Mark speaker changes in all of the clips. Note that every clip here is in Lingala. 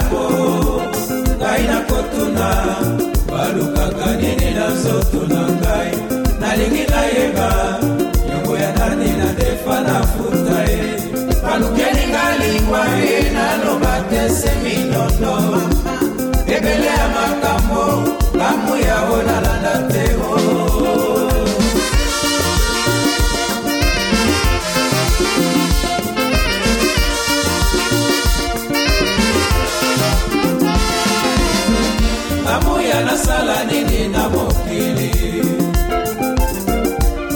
Speaker 1: nako ngai nakotuna balukaka nini na nzoto na ngai nalingi nayeba yongo ya nani nadefa na futa ye balukeli ngalingwa ye naloba te se minondo nasala nini na mokili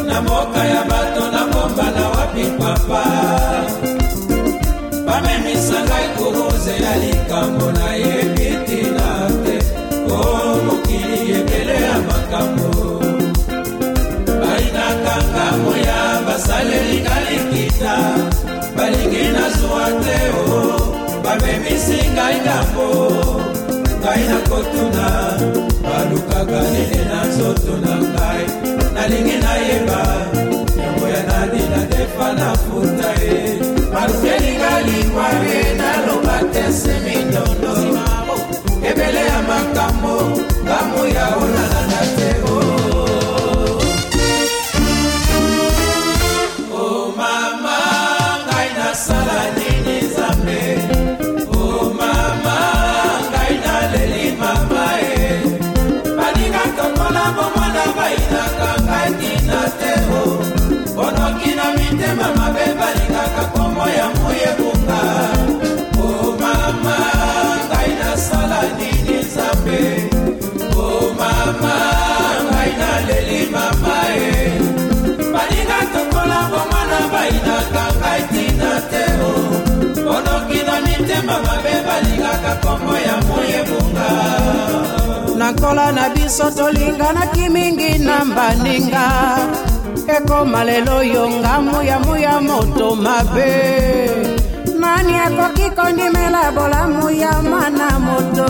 Speaker 1: na mboka ya bato nakombana wapi papa bamemisa ngai kuruze ya likambo nayebi tina te o mokili ebele ya makambo bainakanga moya basaleli nga likita balingi nazwa te o bamemisi ngai ngambo ngai nakotuna bomona bayinaka kandina te o bonoki na mitema mabe balingaka komo ya moyebunga o mama ngai nasala nini nzambe o mama ngai naleli motema mabe balingaka kombo ya
Speaker 2: moyebunga nakola na biso tolinganaki mingi na mbaninga ekoma lelo yo ngamu ya muya moto mabe nani akoki kondimela bolamu ya mana moto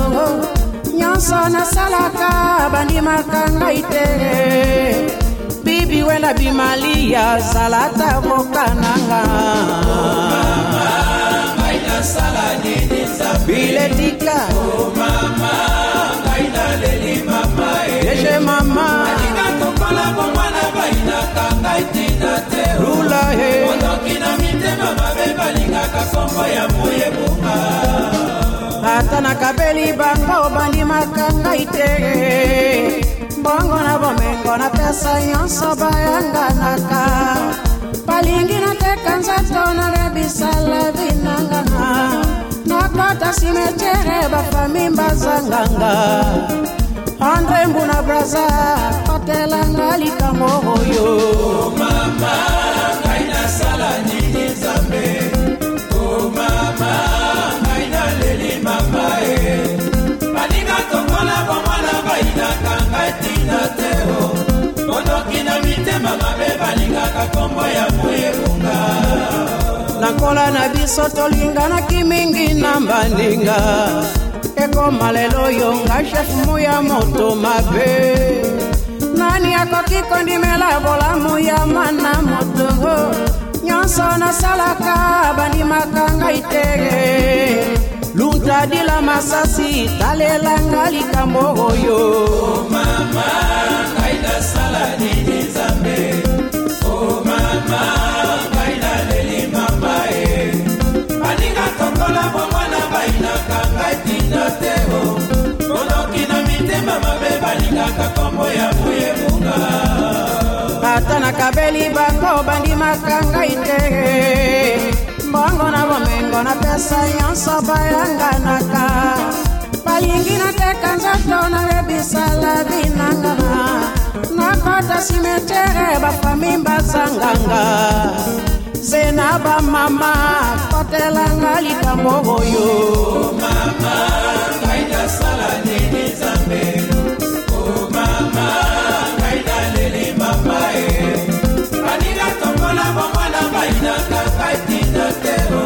Speaker 2: nyonso nasalaka bandimaka ngai te bibi wela bimali ya zalata bokananga
Speaker 1: oh, mama. nasala nini
Speaker 2: nzambiletika o oh, mama ngai naleli mama ege eh. mama alinga tokola bomwana bayinaka
Speaker 1: ngai ntina te rula e eh. ondoki na mitema mabe balingaka
Speaker 2: kombo ya moyebunga ata nakabeli bango bandimaka ngai te bongo na bomengo napesa nyonso bayanganaka balingi nateka nzato na rebisala binanga simetiere bafami bazanganga andre mbuna braza otelanga likambo oyo oh, mama ngai nasala nini
Speaker 1: nzambe oh, mama ngai naleli mama e balinga tongola bomwana bayinaka ngai tina te o bonoki na mitema mabe balingaka kombo ya moyebunga
Speaker 2: nakola na biso tolinganaki mingi na mbaninga ekoma lelo yo nga shefu ya moto mabe nani akoki kondimela bolamu ya mana moto nyonso nasalaka bandimaka ngai te luntadila masasi talelanga likambo oyo oh
Speaker 1: mama, ngai nasala nini nzambe oh mama
Speaker 2: nakabeli bato bandimaka ngai te mbongo na bomengo na pesa nyonso bayanganaka balingi nateka nzoto nayebisala binanga nakota simetere bafami bazanganga se na bamama kotelanga likambo oyo
Speaker 1: mama ngai nasala nini nzambe o oh, mama ngai naleli mama e bayinaka ngai tina te o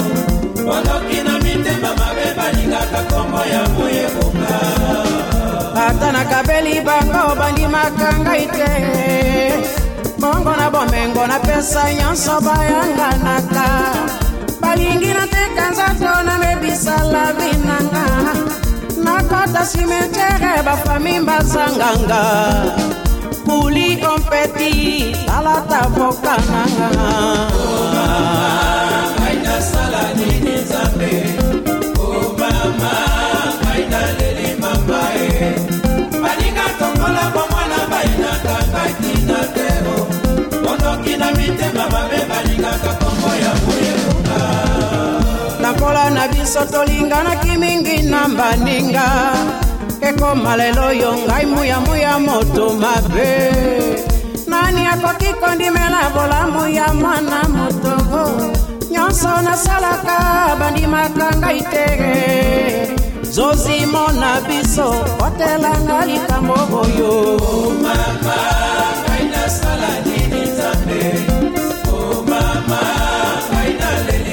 Speaker 1: bonoki na mitema mabe balingaka kombo ya boyekonga
Speaker 2: ata nakabeli bango bandimaka ngai te bongo na bomengo napesa nyonso bayanganaka balingi nateka nzoto namebisa lavi nanga nakota simetere bafami bazanganga kuli ompeti talata mboka nanga
Speaker 1: baninga tongola bomwana bayinaka bakina tero mondoki na mitema mabe balingaka kombo ya moyeluka
Speaker 2: nakola na biso tolinganaki mingi na baninga ekoma lelo yo ngai muyamuya moto mabe nani akoki kondimela bolamu ya mwana moto nyonso nasalaka bandimaka ngai te zozimo na biso kotelanga likambo oyo
Speaker 1: oh, mama, ngai nasala nini nzambe oh, mama, ngai naleli